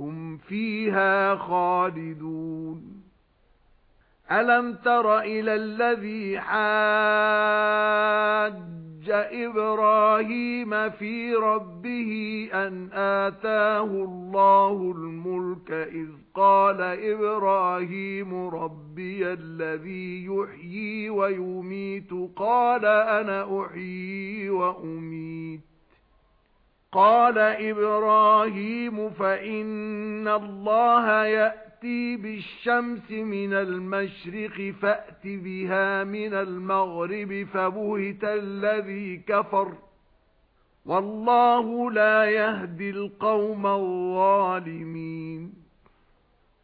هُمْ فِيهَا خَالِدُونَ. أَلَمْ تَرَ إِلَى الَّذِي حَاجَّ إِبْرَاهِيمَ فِي رَبِّهِ أَنْ آتَاهُ اللَّهُ الْمُلْكَ إِذْ قَالَ إِبْرَاهِيمُ رَبِّيَ الَّذِي يُحْيِي وَيُمِيتُ قَالَ أَنَا أُحْيِي وَأُمِيتُ. قَالَ إِبْرَاهِيمُ فَإِنَّ اللَّهَ يَأْتِي بِالشَّمْسِ مِنَ الْمَشْرِقِ فَأْتِ بِهَا مِنَ الْمَغْرِبِ فَبُهِتَ الَّذِي كَفَرَ وَاللَّهُ لَا يَهْدِي الْقَوْمَ الظَّالِمِينَ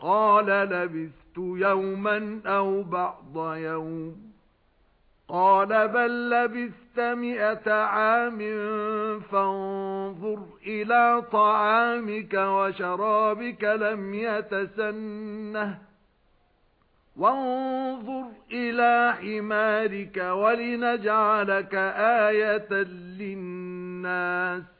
قَالَ لَبِثْتُ يَوْمًا أَوْ بَعْضَ يَوْمٍ. قَالَ بَل لَّبِثْتَ مِائَةَ عَامٍ فَانظُرْ إِلَى طَعَامِكَ وَشَرَابِكَ لَمْ يَتَسَنَّهْ. وَانظُرْ إِلَى حِمَارِكَ وَلِنَجْعَلَكَ آيَةً لِلنَّاسِ.